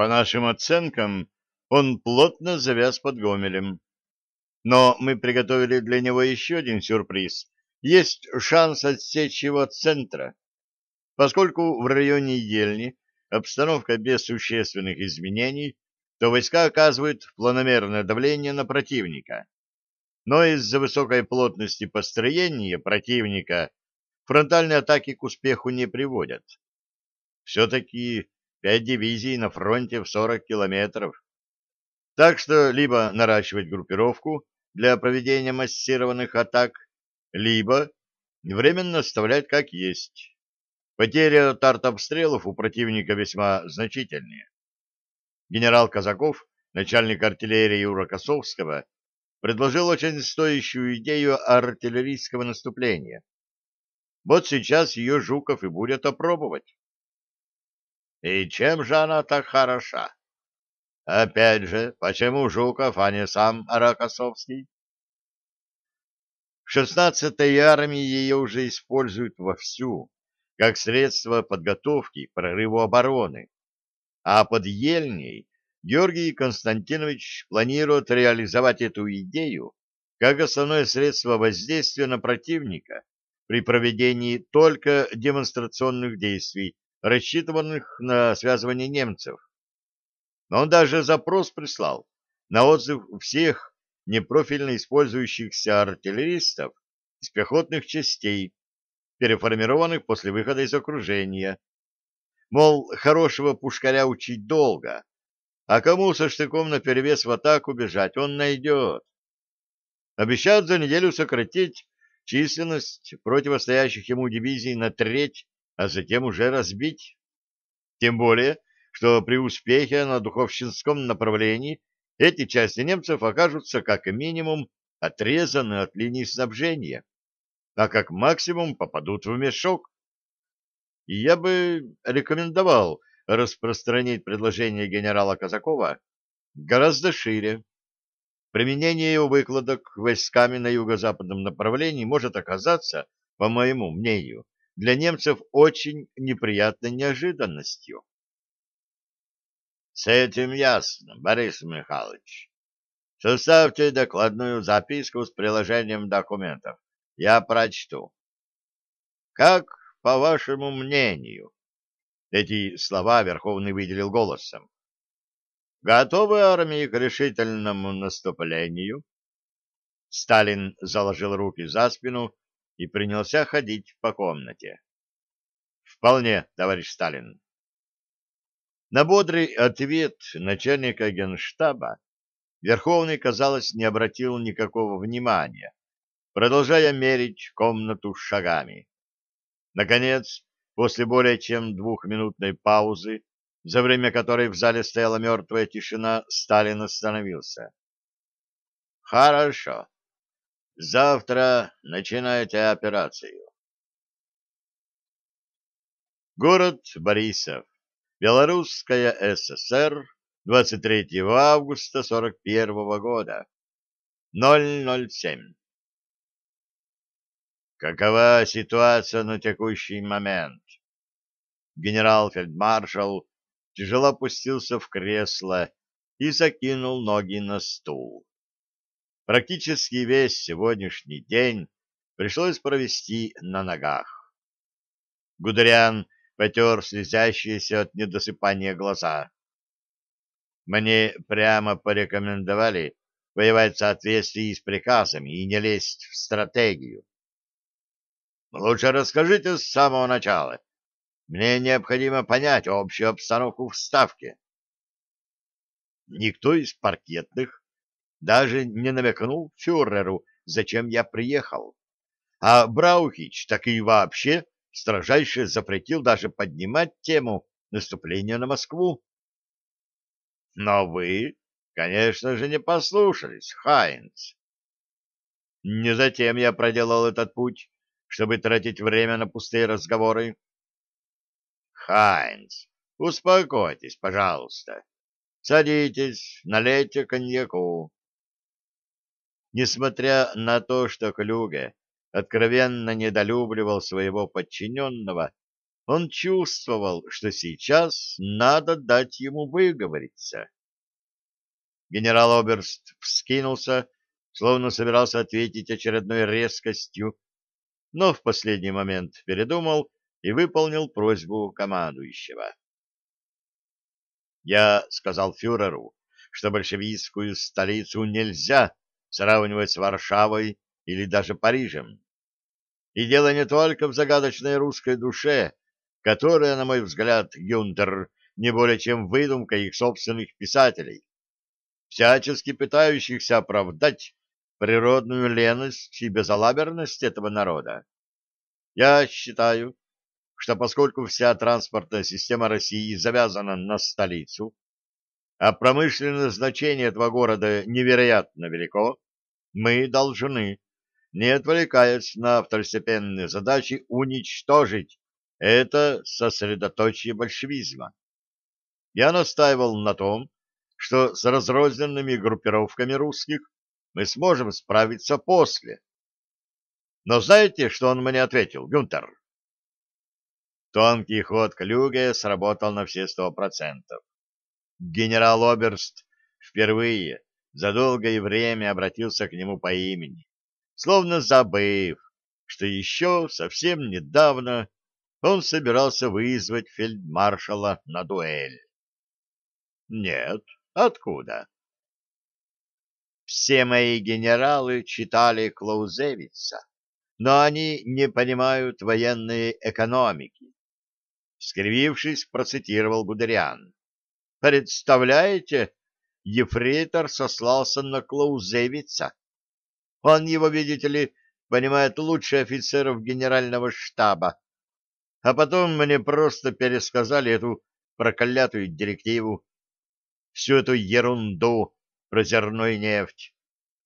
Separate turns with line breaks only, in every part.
По нашим оценкам, он плотно завяз под Гомелем. Но мы приготовили для него еще один сюрприз. Есть шанс отсечь его от центра. Поскольку в районе Ельни обстановка без существенных изменений, то войска оказывают планомерное давление на противника. Но из-за высокой плотности построения противника фронтальные атаки к успеху не приводят. Все-таки пять дивизий на фронте в 40 километров. Так что либо наращивать группировку для проведения массированных атак, либо временно оставлять как есть. Потери от артобстрелов у противника весьма значительные. Генерал Казаков, начальник артиллерии у Рокоссовского, предложил очень стоящую идею артиллерийского наступления. Вот сейчас ее Жуков и будет опробовать. И чем же она так хороша? Опять же, почему Жуков, а не сам Рокоссовский? В 16-й армии ее уже используют вовсю, как средство подготовки к прорыву обороны. А под Ельней Георгий Константинович планирует реализовать эту идею как основное средство воздействия на противника при проведении только демонстрационных действий, рассчитанных на связывание немцев. Но он даже запрос прислал на отзыв всех непрофильно использующихся артиллеристов из пехотных частей, переформированных после выхода из окружения. Мол, хорошего пушкаря учить долго, а кому со штыком наперевес в атаку бежать он найдет. Обещают за неделю сократить численность противостоящих ему дивизий на треть, а затем уже разбить. Тем более, что при успехе на Духовщинском направлении эти части немцев окажутся как минимум отрезаны от линии снабжения, а как максимум попадут в мешок. И я бы рекомендовал распространить предложение генерала Казакова гораздо шире. Применение его выкладок войсками на юго-западном направлении может оказаться, по моему мнению, для немцев очень неприятной неожиданностью. С этим ясно, Борис Михайлович. Составьте докладную записку с приложением документов. Я прочту. Как, по вашему мнению, эти слова Верховный выделил голосом. Готовы армии к решительному наступлению? Сталин заложил руки за спину и принялся ходить по комнате. Вполне, товарищ Сталин. На бодрый ответ начальника генштаба Верховный, казалось, не обратил никакого внимания, продолжая мерить комнату шагами. Наконец, после более чем двухминутной паузы, за время которой в зале стояла мертвая тишина, Сталин остановился. «Хорошо. Завтра начинайте операцию». Город Борисов. Белорусская ССР, 23 августа 41 года, 007. Какова ситуация на текущий момент? Генерал-фельдмаршал тяжело опустился в кресло и закинул ноги на стул. Практически весь сегодняшний день пришлось провести на ногах. Гудериан потер слезящиеся от недосыпания глаза. Мне прямо порекомендовали воевать в соответствии с приказами и не лезть в стратегию. Лучше расскажите с самого начала. Мне необходимо понять общую обстановку в Ставке. Никто из паркетных даже не намекнул фюреру, зачем я приехал. А Браухич так и вообще строжайше запретил даже поднимать тему наступления на Москву. Но вы, конечно же, не послушались, Хайнц. Не затем я проделал этот путь, чтобы тратить время на пустые разговоры. Хайнц, успокойтесь, пожалуйста. Садитесь, налейте коньяку. Несмотря на то, что Клюге откровенно недолюбливал своего подчиненного, Он чувствовал, что сейчас надо дать ему выговориться. Генерал Оберст вскинулся, словно собирался ответить очередной резкостью, но в последний момент передумал и выполнил просьбу командующего. Я сказал фюреру, что большевистскую столицу нельзя сравнивать с Варшавой или даже Парижем. И дело не только в загадочной русской душе, которая, на мой взгляд, Гюнтер, не более чем выдумка их собственных писателей, всячески пытающихся оправдать природную леность и безалаберность этого народа. Я считаю, что поскольку вся транспортная система России завязана на столицу, а промышленное значение этого города невероятно велико, мы должны, не отвлекаясь на второстепенные задачи, уничтожить это сосредоточие большевизма. Я настаивал на том, что с разрозненными группировками русских мы сможем справиться после. Но знаете, что он мне ответил, Гюнтер? Тонкий ход Клюге сработал на все сто процентов. Генерал Оберст впервые за долгое время обратился к нему по имени, словно забыв, что еще совсем недавно он собирался вызвать фельдмаршала на дуэль. Нет, откуда? Все мои генералы читали Клаузевица, но они не понимают военной экономики скривившись, процитировал Гудериан. «Представляете, ефрейтор сослался на Клаузевица. Он его, видите ли, понимает лучше офицеров генерального штаба. А потом мне просто пересказали эту проклятую директиву, всю эту ерунду про зерно и нефть.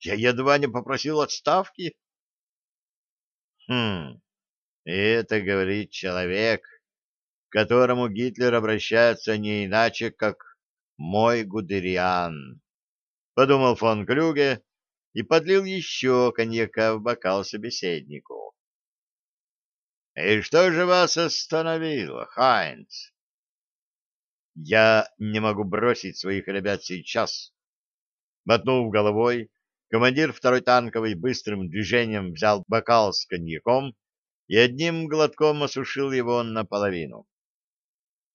Я едва не попросил отставки. Хм, это говорит человек, которому Гитлер обращается не иначе, как «мой Гудериан», — подумал фон Клюге и подлил еще коньяка в бокал собеседнику. «И что же вас остановило, Хайнц?» «Я не могу бросить своих ребят сейчас». Мотнув головой, командир второй танковой быстрым движением взял бокал с коньяком и одним глотком осушил его наполовину.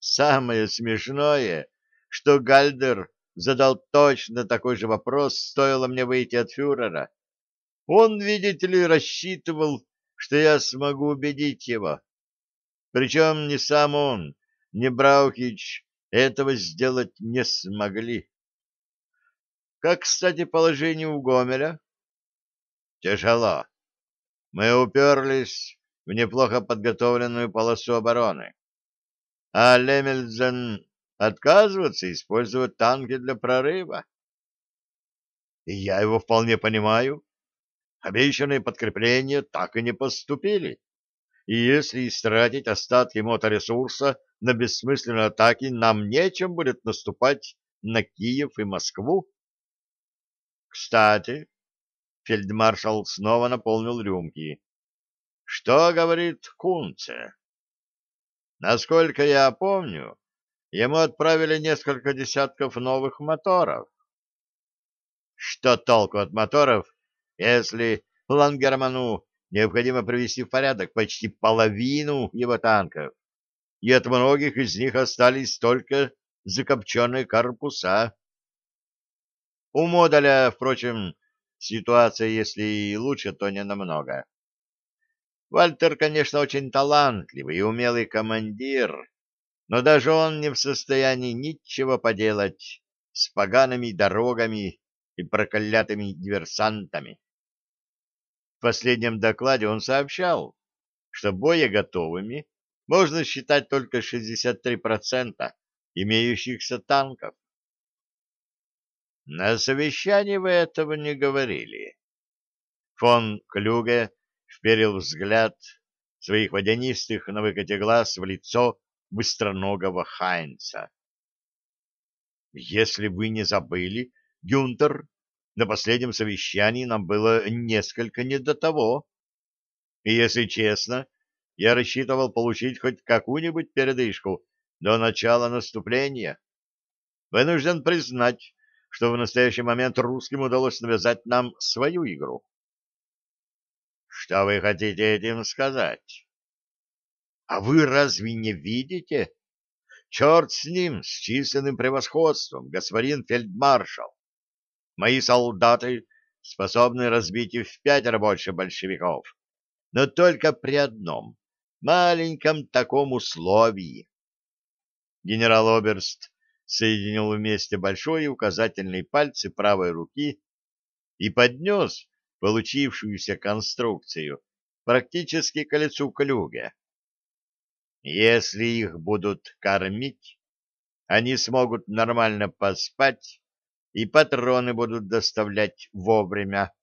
Самое смешное, что Гальдер задал точно такой же вопрос, стоило мне выйти от фюрера. Он, видите ли, рассчитывал, что я смогу убедить его. Причем ни сам он, ни Браухич этого сделать не смогли. Как, кстати, положение у Гомеля? Тяжело. Мы уперлись в неплохо подготовленную полосу обороны а Лемельзен отказывается использовать танки для прорыва. И я его вполне понимаю. Обещанные подкрепления так и не поступили. И если истратить остатки моторесурса на бессмысленные атаки, нам нечем будет наступать на Киев и Москву. Кстати, фельдмаршал снова наполнил рюмки. Что говорит Кунце? Насколько я помню, ему отправили несколько десятков новых моторов. Что толку от моторов, если Лангерману необходимо привести в порядок почти половину его танков, и от многих из них остались только закопченные корпуса? У Модуля, впрочем, ситуация, если и лучше, то не намного. Вальтер, конечно, очень талантливый и умелый командир, но даже он не в состоянии ничего поделать с погаными дорогами и проклятыми диверсантами. В последнем докладе он сообщал, что боеготовыми можно считать только 63% имеющихся танков. На совещании вы этого не говорили. Фон Клюге вперил взгляд своих водянистых на выкате глаз в лицо быстроногого Хайнца. «Если вы не забыли, Гюнтер, на последнем совещании нам было несколько не до того. И, если честно, я рассчитывал получить хоть какую-нибудь передышку до начала наступления. Вынужден признать, что в настоящий момент русским удалось навязать нам свою игру. Что вы хотите этим сказать? А вы разве не видите? Черт с ним, с численным превосходством, господин фельдмаршал. Мои солдаты способны разбить и в пятеро больше большевиков, но только при одном, маленьком таком условии. Генерал Оберст соединил вместе большой и указательный пальцы правой руки и поднес получившуюся конструкцию практически к лицу клюга. Если их будут кормить, они смогут нормально поспать, и патроны будут доставлять вовремя.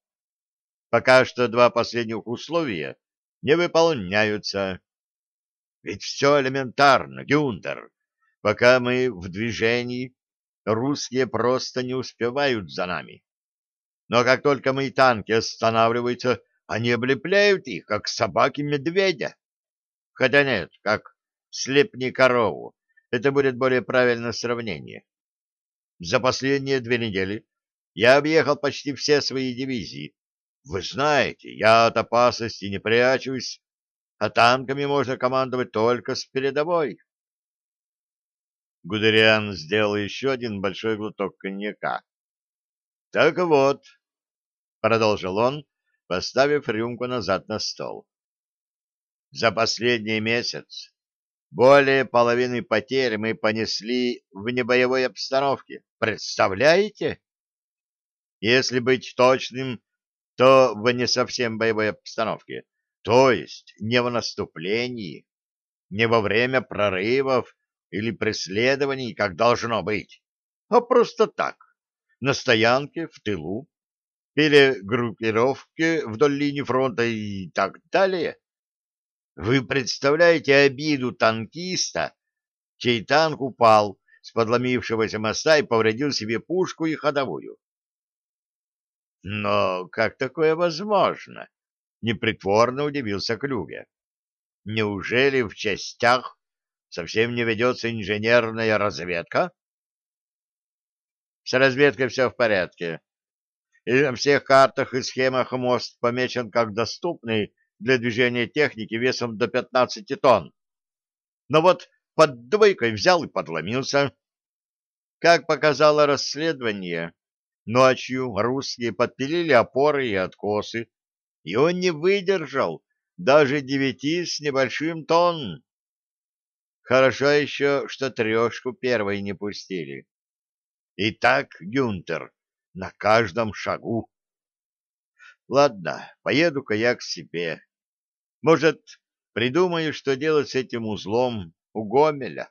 Пока что два последних условия не выполняются. Ведь все элементарно, Гюнтер. Пока мы в движении, русские просто не успевают за нами. Но как только мои танки останавливаются, они облепляют их, как собаки медведя. Хотя нет, как слепни корову. Это будет более правильное сравнение. За последние две недели я объехал почти все свои дивизии. Вы знаете, я от опасности не прячусь, а танками можно командовать только с передовой. Гудериан сделал еще один большой глоток коньяка. — Так вот, — продолжил он, поставив рюмку назад на стол. — За последний месяц более половины потерь мы понесли в небоевой обстановке. Представляете? Если быть точным, то в не совсем боевой обстановке, то есть не в наступлении, не во время прорывов или преследований, как должно быть, а просто так, на стоянке, в тылу, или группировке вдоль линии фронта и так далее. Вы представляете обиду танкиста, чей танк упал с подломившегося моста и повредил себе пушку и ходовую? Но как такое возможно? Непритворно удивился Клюге. Неужели в частях совсем не ведется инженерная разведка? С разведкой все в порядке. И на всех картах и схемах мост помечен как доступный для движения техники весом до 15 тонн. Но вот под двойкой взял и подломился. Как показало расследование, ночью русские подпилили опоры и откосы, и он не выдержал даже девяти с небольшим тонн. Хорошо еще, что трешку первой не пустили. И так, Гюнтер, на каждом шагу. Ладно, поеду-ка я к себе. Может, придумаю, что делать с этим узлом у Гомеля.